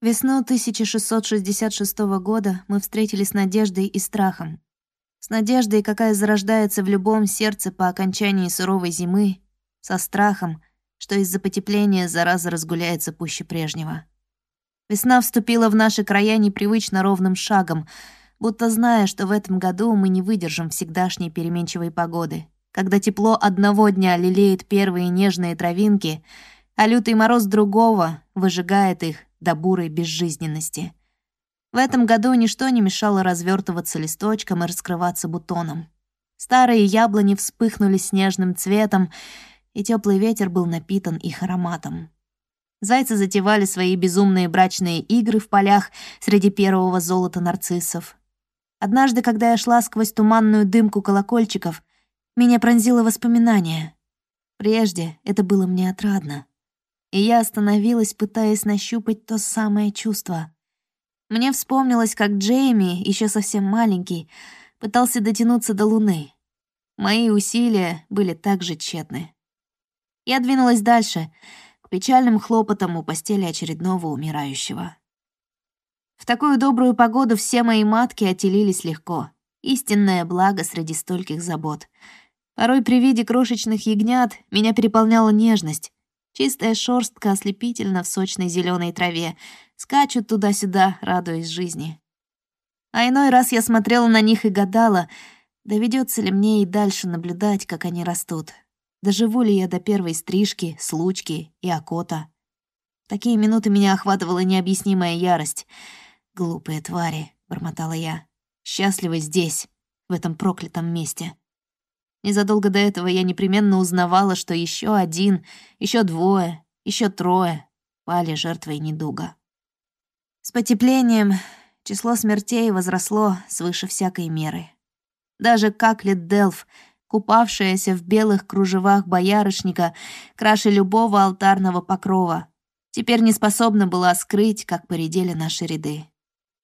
Весну 1666 года мы встретили с надеждой и страхом. С надеждой, какая зарождается в любом сердце по окончании суровой зимы, со страхом, что из-за потепления зараза разгуляется пуще прежнего. Весна вступила в наши края непривычно ровным шагом, будто зная, что в этом году мы не выдержим всегдашней переменчивой погоды, когда тепло одного дня лелеет первые нежные травинки, а лютый мороз другого выжигает их до бурой безжизненности. В этом году ничто не мешало развертываться листочком и раскрываться бутоном. Старые яблони вспыхнули снежным цветом, и теплый ветер был напитан их ароматом. Зайцы затевали свои безумные брачные игры в полях среди первого золота нарциссов. Однажды, когда я шла сквозь туманную дымку колокольчиков, меня пронзило воспоминание. Прежде это было мне отрадно. И я остановилась, пытаясь нащупать то самое чувство. Мне вспомнилось, как Джейми, еще совсем маленький, пытался дотянуться до Луны. Мои усилия были также тщетны. Я двинулась дальше — печальным хлопотом у постели очередного умирающего. В такую добрую погоду все мои матки отелились легко. Истинное благо среди стольких забот. Порой при виде крошечных ягнят меня переполняла нежность. Чистая шорстка ослепительно в сочной зеленой траве. Скачут туда-сюда, радуясь жизни. А иной раз я смотрела на них и гадала, доведется ли мне и дальше наблюдать, как они растут. Доживу ли я до первой стрижки, случки и окота? Такие минуты меня охватывала необъяснимая ярость. «Глупые твари», — бормотала я. «Счастливы здесь, в этом проклятом месте». Незадолго до этого я непременно узнавала, что еще один, еще двое, еще трое пали жертвой недуга. С потеплением число смертей возросло свыше всякой меры. Даже Каклет Делф — купавшаяся в белых кружевах боярышника, краше любого алтарного покрова, теперь не способна была скрыть, как поредели наши ряды.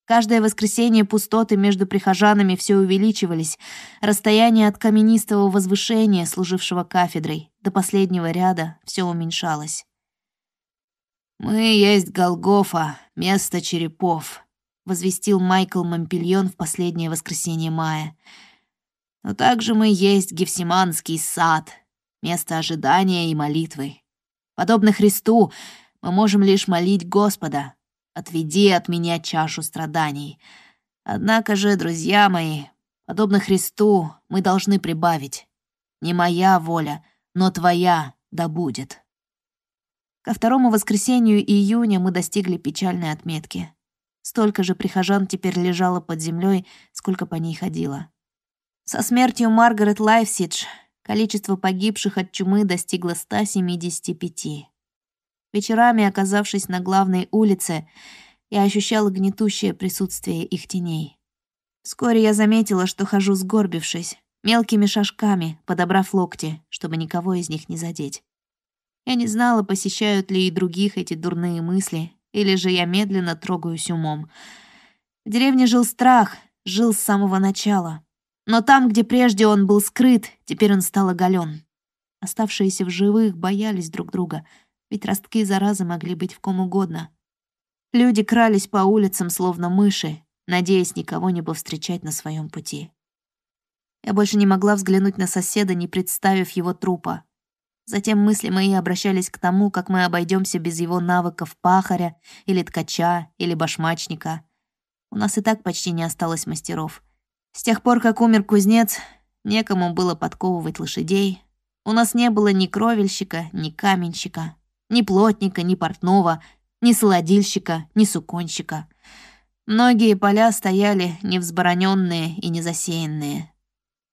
Каждое воскресенье пустоты между прихожанами все увеличивались, расстояние от каменистого возвышения, служившего кафедрой, до последнего ряда все уменьшалось. «Мы есть Голгофа, место черепов», — возвестил Майкл Мампельон в последнее воскресенье мая — но также мы есть Гефсиманский сад, место ожидания и молитвы. Подобно Христу, мы можем лишь молить Господа, отведи от меня чашу страданий. Однако же, друзья мои, подобно Христу, мы должны прибавить. Не моя воля, но твоя да будет. Ко второму воскресенью июня мы достигли печальной отметки. Столько же прихожан теперь лежало под землей, сколько по ней ходило. Со смертью Маргарет Лайфсидж количество погибших от чумы достигло 175. Вечерами, оказавшись на главной улице, я ощущала гнетущее присутствие их теней. Вскоре я заметила, что хожу сгорбившись, мелкими шажками, подобрав локти, чтобы никого из них не задеть. Я не знала, посещают ли и других эти дурные мысли, или же я медленно трогаюсь умом. В деревне жил страх, жил с самого начала. Но там, где прежде он был скрыт, теперь он стал оголен. Оставшиеся в живых боялись друг друга, ведь ростки заразы могли быть в ком угодно. Люди крались по улицам, словно мыши, надеясь никого не повстречать на своем пути. Я больше не могла взглянуть на соседа, не представив его трупа. Затем мысли мои обращались к тому, как мы обойдемся без его навыков пахаря или ткача или башмачника. У нас и так почти не осталось мастеров — с тех пор, как умер кузнец, некому было подковывать лошадей. У нас не было ни кровельщика, ни каменщика, ни плотника, ни портного, ни солодильщика, ни суконщика. Многие поля стояли невзбороненные и незасеянные.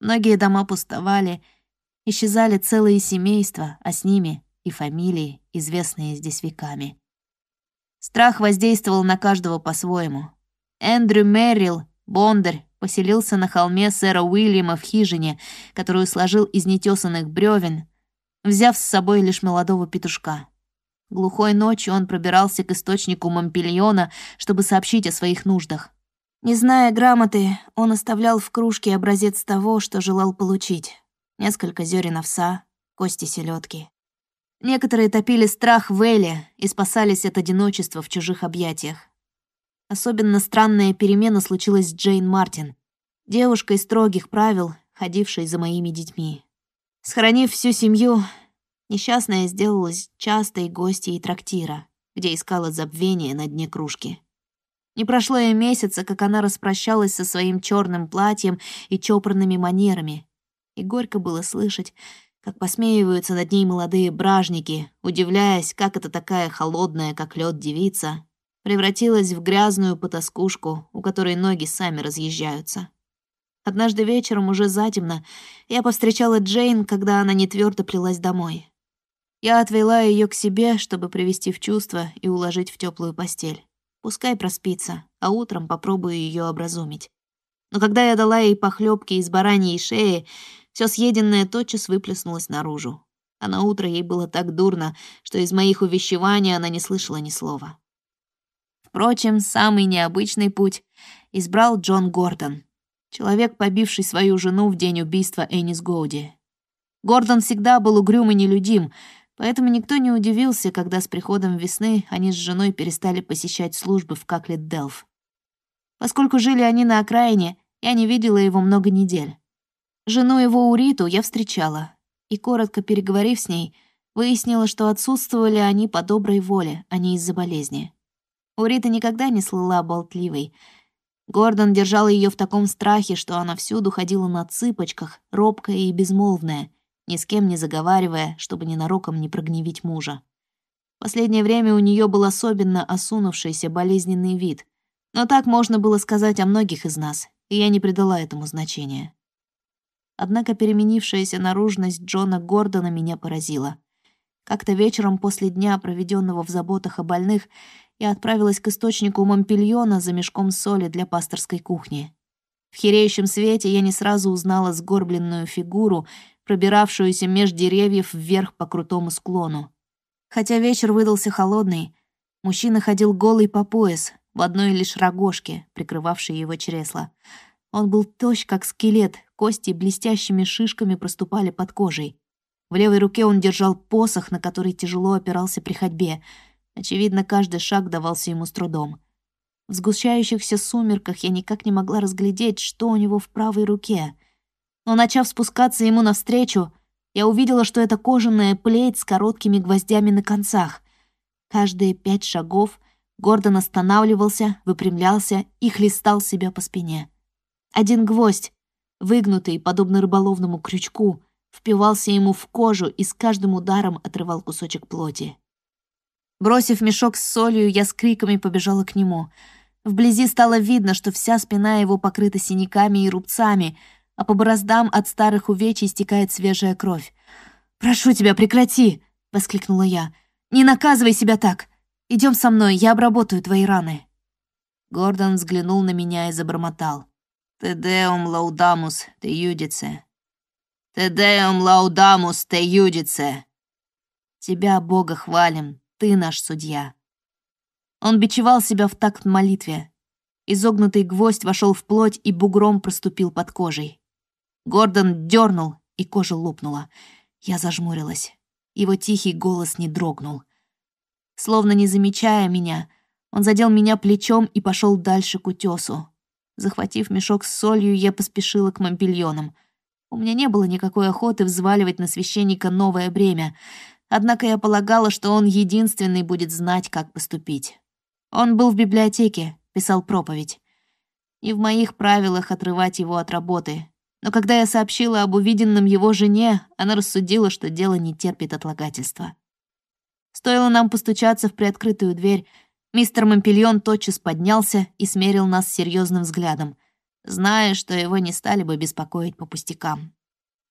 Многие дома пустовали, исчезали целые семейства, а с ними и фамилии, известные здесь веками. Страх воздействовал на каждого по-своему. Эндрю Меррилл, Бондарь, поселился на холме сэра Уильяма в хижине, которую сложил из нетесанных бревен, взяв с собой лишь молодого петушка. Глухой ночью он пробирался к источнику Мампельона, чтобы сообщить о своих нуждах. Не зная грамоты, он оставлял в кружке образец того, что желал получить. Несколько зерен овса, кости селедки. Некоторые топили страх в Эле и спасались от одиночества в чужих объятиях. Особенно странная перемена случилась с Джейн Мартин, девушкой строгих правил, ходившей за моими детьми. Схоронив всю семью, несчастная сделалась частой гостьей трактира, где искала забвение на дне кружки. Не прошло и месяца, как она распрощалась со своим черным платьем и чопорными манерами, и горько было слышать, как посмеиваются над ней молодые бражники, удивляясь, как это такая холодная, как лед девица, превратилась в грязную потаскушку, у которой ноги сами разъезжаются. Однажды вечером, уже затемно, я повстречала Джейн, когда она не твердо плелась домой. Я отвела ее к себе, чтобы привести в чувство и уложить в теплую постель. Пускай проспится, а утром попробую ее образумить. Но когда я дала ей похлебки из бараньей шеи, все съеденное тотчас выплеснулось наружу. А на утро ей было так дурно, что из моих увещеваний она не слышала ни слова. Впрочем, самый необычный путь избрал Джон Гордон, человек, побивший свою жену в день убийства Энис Гоуди. Гордон всегда был угрюм и нелюдим, поэтому никто не удивился, когда с приходом весны они с женой перестали посещать службы в Каклет-Делф. Поскольку жили они на окраине, я не видела его много недель. Жену его Уриту я встречала, и, коротко переговорив с ней, выяснила, что отсутствовали они по доброй воле, а не из-за болезни. Урита никогда не слыла болтливой. Гордон держал ее в таком страхе, что она всюду ходила на цыпочках, робкая и безмолвная, ни с кем не заговаривая, чтобы ненароком не прогневить мужа. Последнее время у нее был особенно осунувшийся болезненный вид. Но так можно было сказать о многих из нас, и я не придала этому значения. Однако переменившаяся наружность Джона Гордона меня поразила. Как-то вечером после дня, проведенного в заботах о больных, я отправилась к источнику Момпельона за мешком соли для пасторской кухни. В хереющем свете я не сразу узнала сгорбленную фигуру, пробиравшуюся меж деревьев вверх по крутому склону. Хотя вечер выдался холодный, мужчина ходил голый по пояс, в одной лишь рогожке, прикрывавшей его чресло. Он был тощ, как скелет, кости блестящими шишками проступали под кожей. В левой руке он держал посох, на который тяжело опирался при ходьбе. Очевидно, каждый шаг давался ему с трудом. В сгущающихся сумерках я никак не могла разглядеть, что у него в правой руке. Но, начав спускаться ему навстречу, я увидела, что это кожаная плеть с короткими гвоздями на концах. Каждые пять шагов Гордон останавливался, выпрямлялся и хлестал себя по спине. Один гвоздь, выгнутый, подобно рыболовному крючку, впивался ему в кожу и с каждым ударом отрывал кусочек плоти. Бросив мешок с солью, я с криками побежала к нему. Вблизи стало видно, что вся спина его покрыта синяками и рубцами, а по бороздам от старых увечий стекает свежая кровь. «Прошу тебя, прекрати!» — воскликнула я. «Не наказывай себя так! Идем со мной, я обработаю твои раны». Гордон взглянул на меня и забормотал. «Тедеум лаудамус те юдице». «Тедеум лаудамус те юдице». «Тебя, Бога, хвалим, ты наш судья». Он бичевал себя в такт молитве. Изогнутый гвоздь вошел в плоть и бугром проступил под кожей. Гордон дернул, и кожа лопнула. Я зажмурилась. Его тихий голос не дрогнул. Словно не замечая меня, он задел меня плечом и пошел дальше к утесу. Захватив мешок с солью, я поспешила к мампильонам. У меня не было никакой охоты взваливать на священника новое бремя, однако я полагала, что он единственный будет знать, как поступить. Он был в библиотеке, писал проповедь. И в моих правилах отрывать его от работы. Но когда я сообщила об увиденном его жене, она рассудила, что дело не терпит отлагательства. Стоило нам постучаться в приоткрытую дверь, мистер Мампельон тотчас поднялся и смерил нас серьезным взглядом, зная, что его не стали бы беспокоить по пустякам.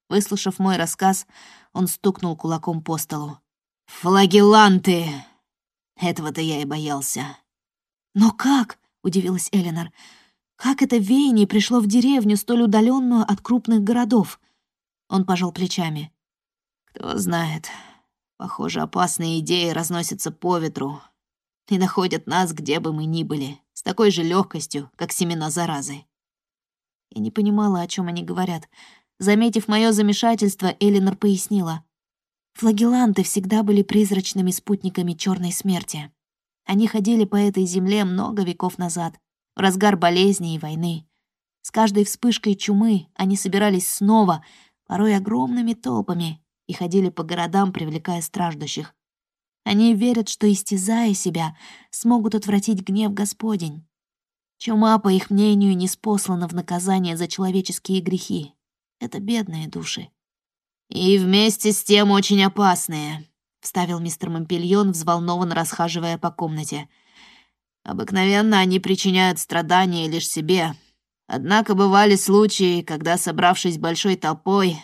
Выслушав мой рассказ, он стукнул кулаком по столу. «Флагеланты! Этого-то я и боялся». «Но как?» — удивилась Эленор. «Как это веяние пришло в деревню, столь удаленную от крупных городов?» Он пожал плечами. «Кто знает. Похоже, опасные идеи разносятся по ветру и находят нас, где бы мы ни были, с такой же легкостью, как семена заразы». Я не понимала, о чем они говорят. Заметив мое замешательство, Эленор пояснила. Флагеланты всегда были призрачными спутниками черной смерти. Они ходили по этой земле много веков назад, разгар болезни и войны. С каждой вспышкой чумы они собирались снова, порой огромными толпами, и ходили по городам, привлекая страждущих. Они верят, что, истязая себя, смогут отвратить гнев Господень. Чума, по их мнению, не спослана в наказание за человеческие грехи. Это бедные души. «И вместе с тем очень опасные», — вставил мистер Мампельон, взволнованно расхаживая по комнате. «Обыкновенно они причиняют страдания лишь себе. Однако бывали случаи, когда, собравшись большой толпой,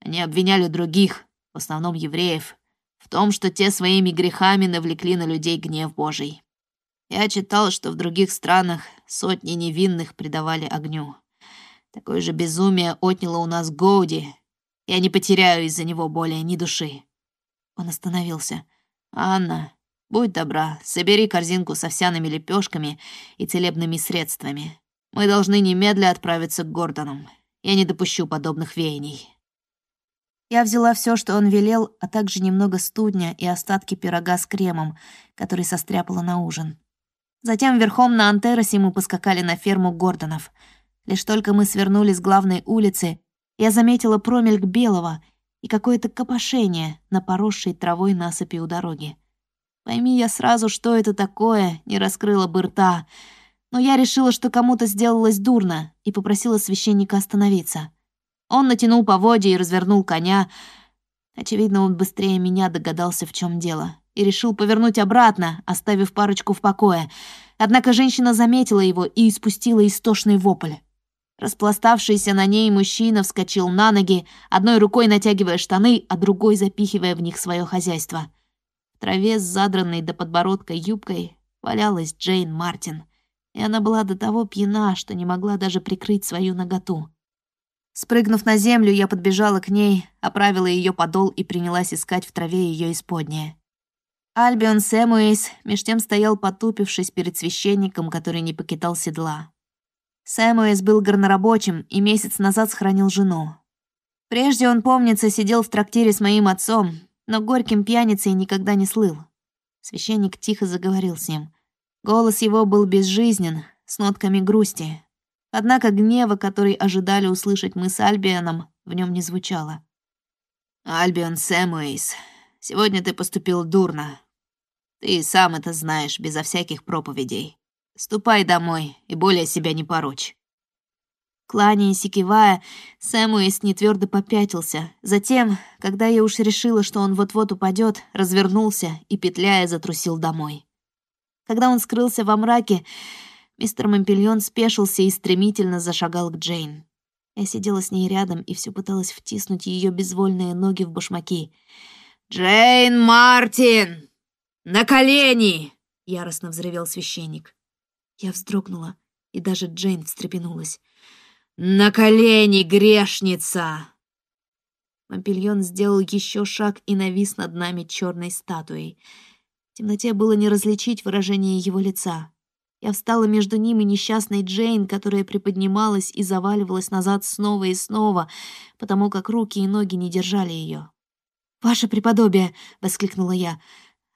они обвиняли других, в основном евреев, в том, что те своими грехами навлекли на людей гнев Божий. Я читал, что в других странах сотни невинных предавали огню. Такое же безумие отняло у нас Гоуди, я не потеряю из-за него более ни души». Он остановился. «Анна, будь добра, собери корзинку с овсяными лепешками и целебными средствами. Мы должны немедля отправиться к Гордонам. Я не допущу подобных веяний». Я взяла все, что он велел, а также немного студня и остатки пирога с кремом, который состряпала на ужин. Затем верхом на Антеросе мы поскакали на ферму Гордонов. Лишь только мы свернули с главной улицы, я заметила промельк белого и какое-то копошение на поросшей травой насыпи у дороги. Пойми я сразу, что это такое, не раскрыла бы рта. Но я решила, что кому-то сделалось дурно, и попросила священника остановиться. Он натянул поводья и развернул коня. Очевидно, он быстрее меня догадался, в чем дело, и решил повернуть обратно, оставив парочку в покое. Однако женщина заметила его и испустила истошный вопль. Распластавшийся на ней мужчина вскочил на ноги, одной рукой натягивая штаны, а другой запихивая в них свое хозяйство. Траве с задранной до подбородка юбкой валялась Джейн Мартин, и она была до того пьяна, что не могла даже прикрыть свою наготу. Спрыгнув на землю, я подбежала к ней, оправила ее подол и принялась искать в траве ее исподнее. Альбион Сэмуэйс меж тем стоял потупившись перед священником, который не покидал седла. Сэмуэс был горнорабочим и месяц назад сохранил жену. Прежде он, помнится, сидел в трактире с моим отцом, но горьким пьяницей никогда не слыл. Священник тихо заговорил с ним. Голос его был безжизнен, с нотками грусти. Однако гнева, который ожидали услышать мы с Альбионом, в нем не звучало. «Альбион Сэмуэйс, сегодня ты поступил дурно. Ты сам это знаешь, безо всяких проповедей. Ступай домой и более себя не порочь». Кланяясь и кивая, Сэмуэс нетвёрдо попятился. Затем, когда я уж решила, что он вот-вот упадет, развернулся и, петляя, затрусил домой. Когда он скрылся во мраке, мистер Мампельон спешился и стремительно зашагал к Джейн. Я сидела с ней рядом и все пыталась втиснуть ее безвольные ноги в башмаки. «Джейн Мартин! На колени!» — яростно взревел священник. Я вздрогнула, и даже Джейн встрепенулась. «На колени, грешница!» Мампельон сделал еще шаг и навис над нами черной статуей. В темноте было не различить выражение его лица. Я встала между ним и несчастной Джейн, которая приподнималась и заваливалась назад снова и снова, потому как руки и ноги не держали ее. «Ваше преподобие!» — воскликнула я.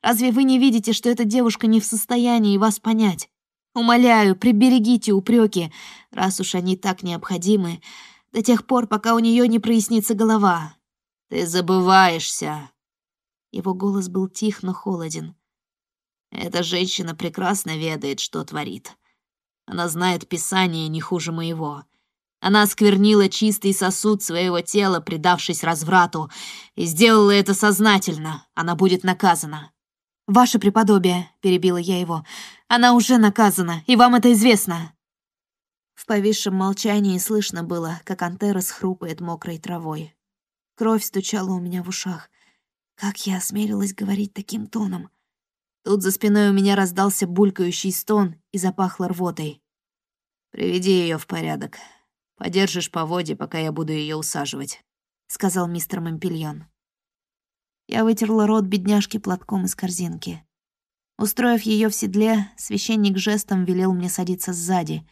«Разве вы не видите, что эта девушка не в состоянии вас понять? Умоляю, приберегите упреки, раз уж они так необходимы, до тех пор, пока у нее не прояснится голова. Ты забываешься. Его голос был тих, но холоден. Эта женщина прекрасно ведает, что творит. Она знает Писание не хуже моего. Она осквернила чистый сосуд своего тела, предавшись разврату, и сделала это сознательно. Она будет наказана. «Ваше преподобие», — перебила я его, — «она уже наказана, и вам это известно». В повисшем молчании слышно было, как Антерос хрупает мокрой травой. Кровь стучала у меня в ушах. Как я осмелилась говорить таким тоном? Тут за спиной у меня раздался булькающий стон и запахло рвотой. «Приведи ее в порядок. Подержишь по воде, пока я буду ее усаживать», — сказал мистер Мампельон. Я вытерла рот бедняжки платком из корзинки. Устроив ее в седле, священник жестом велел мне садиться сзади.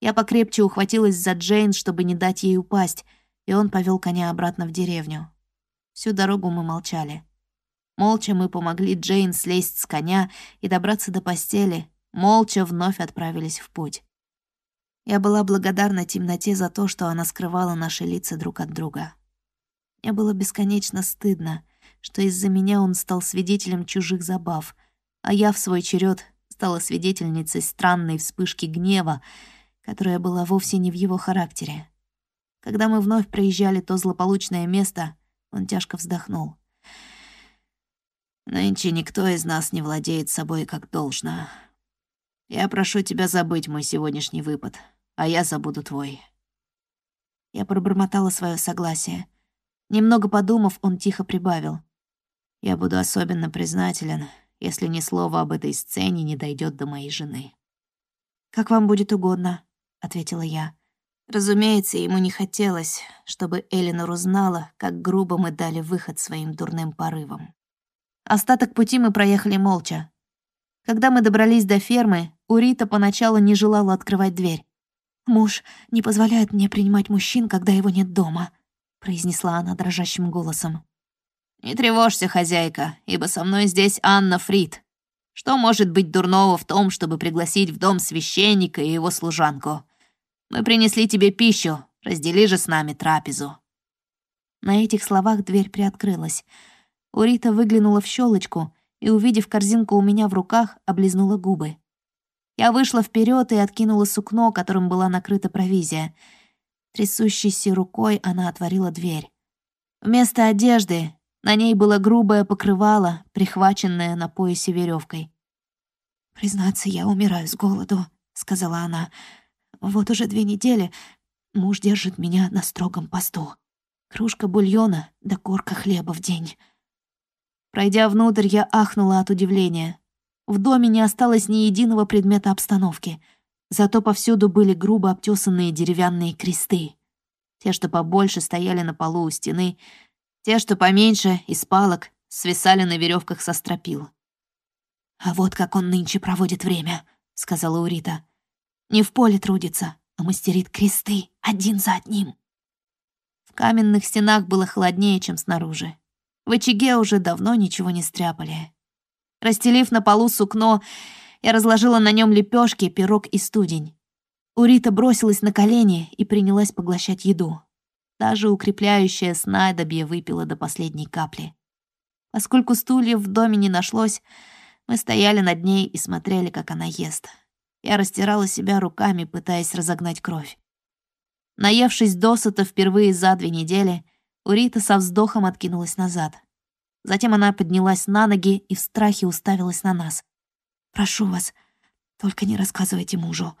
Я покрепче ухватилась за Джейн, чтобы не дать ей упасть, и он повел коня обратно в деревню. Всю дорогу мы молчали. Молча мы помогли Джейн слезть с коня и добраться до постели, молча вновь отправились в путь. Я была благодарна темноте за то, что она скрывала наши лица друг от друга. Мне было бесконечно стыдно, что из-за меня он стал свидетелем чужих забав, а я в свой черед стала свидетельницей странной вспышки гнева, которая была вовсе не в его характере. Когда мы вновь проезжали то злополучное место, он тяжко вздохнул. «Нынче никто из нас не владеет собой как должно. Я прошу тебя забыть мой сегодняшний выпад, а я забуду твой». Я пробормотала свое согласие. Немного подумав, он тихо прибавил. «Я буду особенно признателен, если ни слова об этой сцене не дойдет до моей жены». «Как вам будет угодно», — ответила я. Разумеется, ему не хотелось, чтобы Элинор узнала, как грубо мы дали выход своим дурным порывам. Остаток пути мы проехали молча. Когда мы добрались до фермы, Урита поначалу не желала открывать дверь. «Муж не позволяет мне принимать мужчин, когда его нет дома», — произнесла она дрожащим голосом. «Не тревожься, хозяйка, ибо со мной здесь Анна Фрид. Что может быть дурного в том, чтобы пригласить в дом священника и его служанку? Мы принесли тебе пищу, раздели же с нами трапезу». На этих словах дверь приоткрылась. Урита выглянула в щелочку и, увидев корзинку у меня в руках, облизнула губы. Я вышла вперед и откинула сукно, которым была накрыта провизия. Трясущейся рукой она отворила дверь. Вместо одежды на ней было грубое покрывало, прихваченное на поясе веревкой. «Признаться, я умираю с голоду», — сказала она. «Вот уже две недели муж держит меня на строгом посту. Кружка бульона да корка хлеба в день». Пройдя внутрь, я ахнула от удивления. В доме не осталось ни единого предмета обстановки. Зато повсюду были грубо обтесанные деревянные кресты. Те, что побольше, стояли на полу у стены, те, что поменьше, из палок, свисали на веревках со стропил. «А вот как он нынче проводит время», — сказала Урита. «Не в поле трудится, а мастерит кресты один за одним». В каменных стенах было холоднее, чем снаружи. В очаге уже давно ничего не стряпали. Расстелив на полу сукно, я разложила на нем лепешки, пирог и студень. Урита бросилась на колени и принялась поглощать еду. Даже укрепляющая снадобье выпила до последней капли. Поскольку стульев в доме не нашлось, мы стояли над ней и смотрели, как она ест. Я растирала себя руками, пытаясь разогнать кровь. Наевшись досыта впервые за две недели, Урита со вздохом откинулась назад. Затем она поднялась на ноги и в страхе уставилась на нас. «Прошу вас, только не рассказывайте мужу.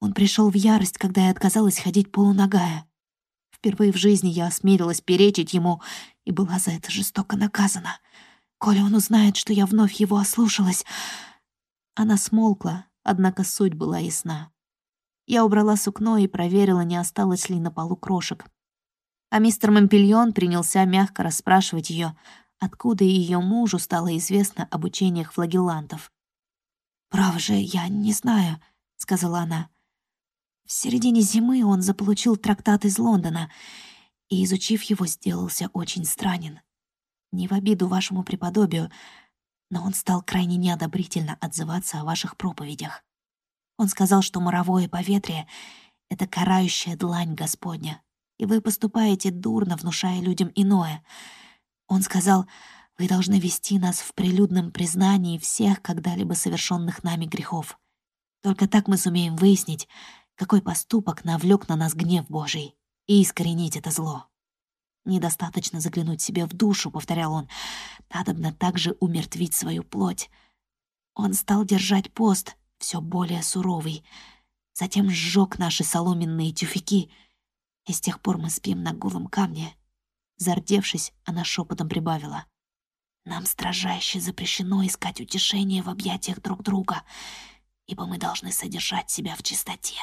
Он пришел в ярость, когда я отказалась ходить полуногая. Впервые в жизни я осмелилась перечить ему и была за это жестоко наказана. Коля он узнает, что я вновь его ослушалась. Она смолкла, однако суть была ясна. Я убрала сукно и проверила, не осталось ли на полу крошек. А мистер Мампельон принялся мягко расспрашивать ее, откуда ее мужу стало известно об учениях флагеллантов. «Право же, я не знаю», — сказала она. В середине зимы он заполучил трактат из Лондона и, изучив его, сделался очень странен. Не в обиду вашему преподобию, но он стал крайне неодобрительно отзываться о ваших проповедях. Он сказал, что моровое поветрие — это карающая длань Господня, и вы поступаете дурно, внушая людям иное. Он сказал, вы должны вести нас в прилюдном признании всех когда-либо совершенных нами грехов. Только так мы сумеем выяснить, какой поступок навлек на нас гнев Божий, и искоренить это зло. Недостаточно заглянуть себе в душу, повторял он, надобно также умертвить свою плоть. Он стал держать пост, все более суровый, затем сжег наши соломенные тюфяки, и с тех пор мы спим на голом камне. Зардевшись, она шепотом прибавила. «Нам строжайше запрещено искать утешение в объятиях друг друга, ибо мы должны содержать себя в чистоте».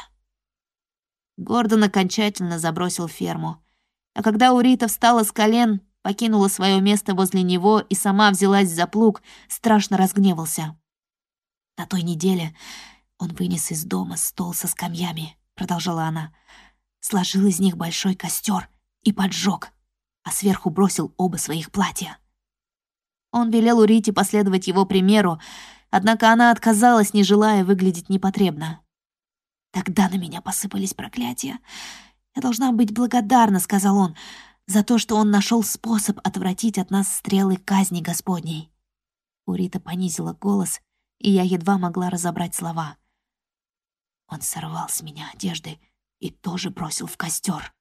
Гордон окончательно забросил ферму. А когда Урита встала с колен, покинула свое место возле него и сама взялась за плуг, страшно разгневался. На той неделе он вынес из дома стол со скамьями, продолжала она, сложил из них большой костер и поджег, а сверху бросил оба своих платья. Он велел Урите последовать его примеру, однако она отказалась, не желая выглядеть непотребно. Тогда на меня посыпались проклятия. «Я должна быть благодарна», — сказал он, — «за то, что он нашел способ отвратить от нас стрелы казни Господней». Урита понизила голос, и я едва могла разобрать слова. Он сорвал с меня одежды и тоже бросил в костер.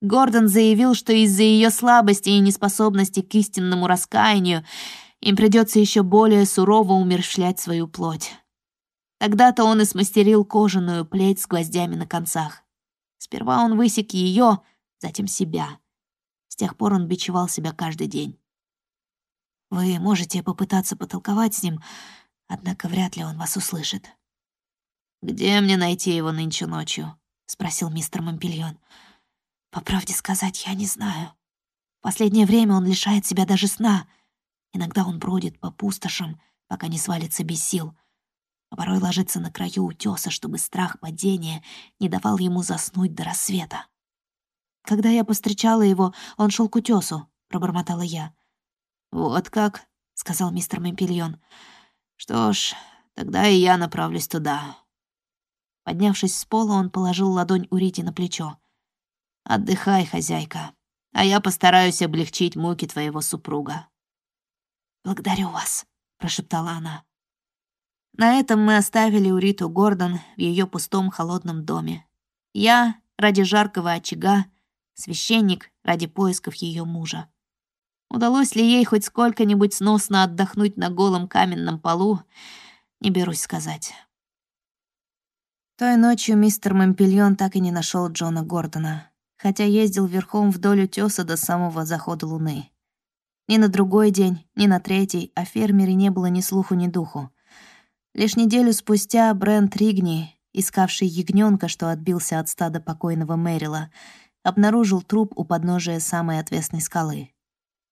Гордон заявил, что из-за ее слабости и неспособности к истинному раскаянию им придется еще более сурово умерщвлять свою плоть. Тогда-то он и смастерил кожаную плеть с гвоздями на концах. Сперва он высек ее, затем себя. С тех пор он бичевал себя каждый день. Вы можете попытаться потолковать с ним, однако вряд ли он вас услышит. «Где мне найти его нынче ночью?» — спросил мистер Мампельон. «По правде сказать, я не знаю. Последнее время он лишает себя даже сна. Иногда он бродит по пустошам, пока не свалится без сил, а порой ложится на краю утеса, чтобы страх падения не давал ему заснуть до рассвета. Когда я постречала его, он шел к утесу, пробормотала я. «Вот как?» — сказал мистер Мемпельон. «Что ж, тогда и я направлюсь туда. Поднявшись с пола, он положил ладонь Урити на плечо. «Отдыхай, хозяйка, а я постараюсь облегчить муки твоего супруга». «Благодарю вас», — прошептала она. На этом мы оставили Уриту Гордон в ее пустом холодном доме. Я ради жаркого очага, священник ради поисков ее мужа. Удалось ли ей хоть сколько-нибудь сносно отдохнуть на голом каменном полу, не берусь сказать. Той ночью мистер Мампельон так и не нашел Джона Гордона, хотя ездил верхом вдоль утеса до самого захода луны. Ни на другой день, ни на третий о фермере не было ни слуху, ни духу. Лишь неделю спустя Брент Ригни, искавший ягненка, что отбился от стада покойного Мэрила, обнаружил труп у подножия самой отвесной скалы.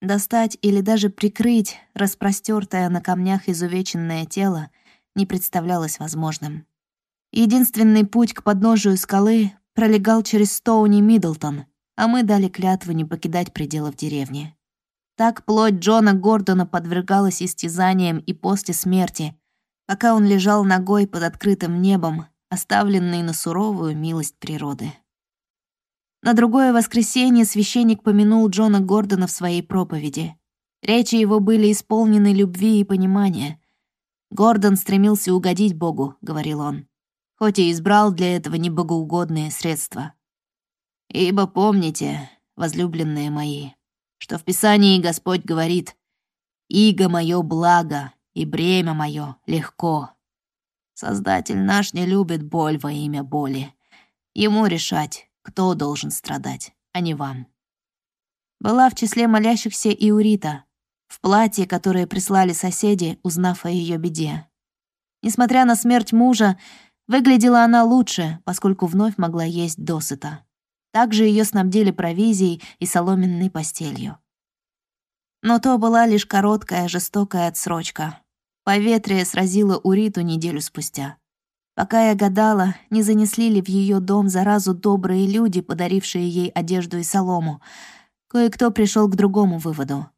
Достать или даже прикрыть распростёртое на камнях изувеченное тело не представлялось возможным. Единственный путь к подножию скалы пролегал через Стоуни Миддлтон, а мы дали клятву не покидать пределов деревни. Так плоть Джона Гордона подвергалась истязаниям и после смерти, пока он лежал ногой под открытым небом, оставленный на суровую милость природы. На другое воскресенье священник помянул Джона Гордона в своей проповеди. Речи его были исполнены любви и понимания. «Гордон стремился угодить Богу», — говорил он хоть и избрал для этого небогоугодные средства. Ибо помните, возлюбленные мои, что в Писании Господь говорит «Иго мое благо, и бремя мое легко». Создатель наш не любит боль во имя боли. Ему решать, кто должен страдать, а не вам. Была в числе молящихся и Урита, в платье, которое прислали соседи, узнав о ее беде. Несмотря на смерть мужа, Выглядела она лучше, поскольку вновь могла есть досыта. Также ее снабдили провизией и соломенной постелью. Но то была лишь короткая, жестокая отсрочка. Поветрие сразило Уриту неделю спустя. Пока я гадала, не занесли ли в ее дом заразу добрые люди, подарившие ей одежду и солому, кое-кто пришел к другому выводу.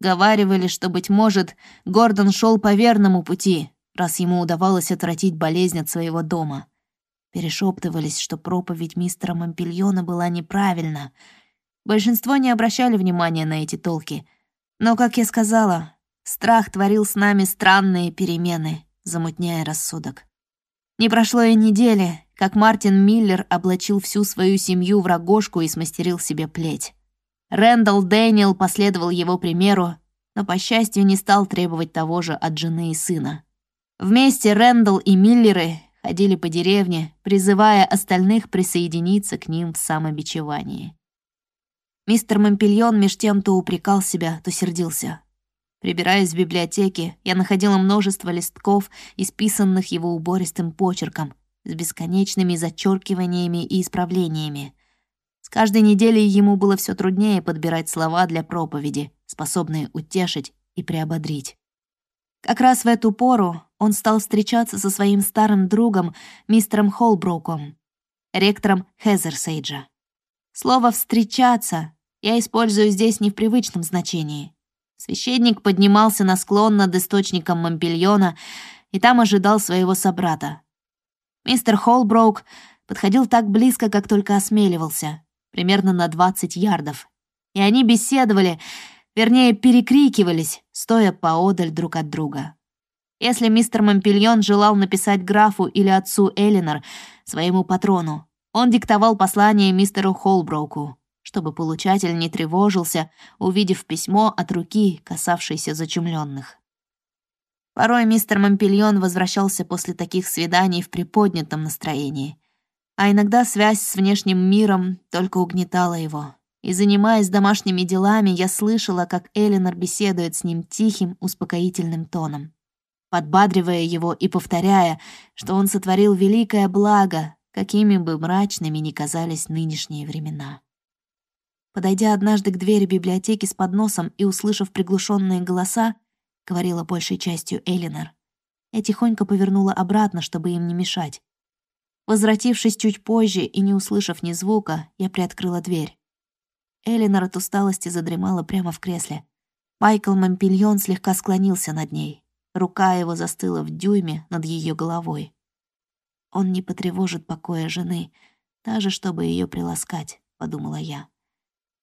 Говаривали, что, быть может, Гордон шел по верному пути, раз ему удавалось отвратить болезнь от своего дома. Перешептывались, что проповедь мистера Мампельона была неправильна. Большинство не обращали внимания на эти толки. Но, как я сказала, страх творил с нами странные перемены, замутняя рассудок. Не прошло и недели, как Мартин Миллер облачил всю свою семью в рогожку и смастерил себе плеть. Рэндалл Дэниел последовал его примеру, но, по счастью, не стал требовать того же от жены и сына. Вместе Рэндалл и Миллеры ходили по деревне, призывая остальных присоединиться к ним в самобичевании. Мистер Мампельон меж тем то упрекал себя, то сердился. Прибираясь в библиотеке, я находила множество листков, исписанных его убористым почерком, с бесконечными зачеркиваниями и исправлениями. С каждой неделей ему было все труднее подбирать слова для проповеди, способные утешить и приободрить. Как раз в эту пору он стал встречаться со своим старым другом, мистером Холброуком, ректором Хезерсейджа. Слово «встречаться» я использую здесь не в привычном значении. Священник поднимался на склон над источником Мампельона и там ожидал своего собрата. Мистер Холброук подходил так близко, как только осмеливался, примерно на 20 ярдов. И они беседовали, вернее, перекрикивались, стоя поодаль друг от друга. Если мистер Мампельон желал написать графу или отцу Элинор, своему патрону, он диктовал послание мистеру Холброуку, чтобы получатель не тревожился, увидев письмо от руки, касавшейся зачумленных. Порой мистер Мампельон возвращался после таких свиданий в приподнятом настроении, а иногда связь с внешним миром только угнетала его. И, занимаясь домашними делами, я слышала, как Элинор беседует с ним тихим, успокоительным тоном, подбадривая его и повторяя, что он сотворил великое благо, какими бы мрачными ни казались нынешние времена. Подойдя однажды к двери библиотеки с подносом и услышав приглушенные голоса, говорила большей частью Элинор, я тихонько повернула обратно, чтобы им не мешать. Возвратившись чуть позже и не услышав ни звука, я приоткрыла дверь. Элинор от усталости задремала прямо в кресле. Майкл Мампильон слегка склонился над ней. Рука его застыла в дюйме над ее головой. Он не потревожит покоя жены, даже чтобы ее приласкать, подумала я.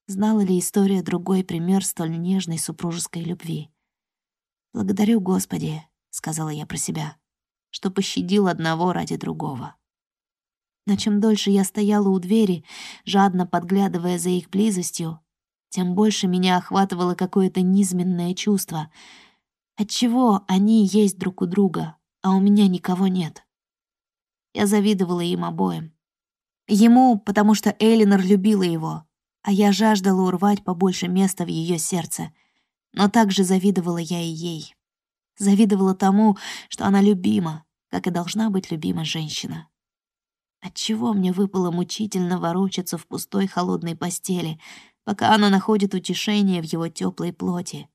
Знала ли история другой пример столь нежной супружеской любви? «Благодарю, Господи», — сказала я про себя, что пощадил одного ради другого. Но чем дольше я стояла у двери, жадно подглядывая за их близостью, тем больше меня охватывало какое-то низменное чувство. Отчего они есть друг у друга, а у меня никого нет? Я завидовала им обоим. Ему, потому что Элинор любила его, а я жаждала урвать побольше места в ее сердце. Но также завидовала я и ей. Завидовала тому, что она любима, как и должна быть любима женщина. Отчего мне выпало мучительно ворочаться в пустой холодной постели, пока она находит утешение в его теплой плоти?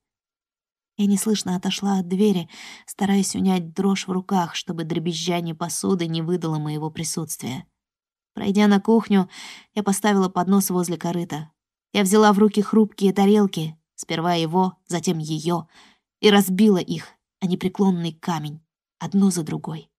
Я неслышно отошла от двери, стараясь унять дрожь в руках, чтобы дребезжание посуды не выдало моего присутствия. Пройдя на кухню, я поставила поднос возле корыта. Я взяла в руки хрупкие тарелки, сперва его, затем ее, и разбила их, а непреклонный камень, одну за другой.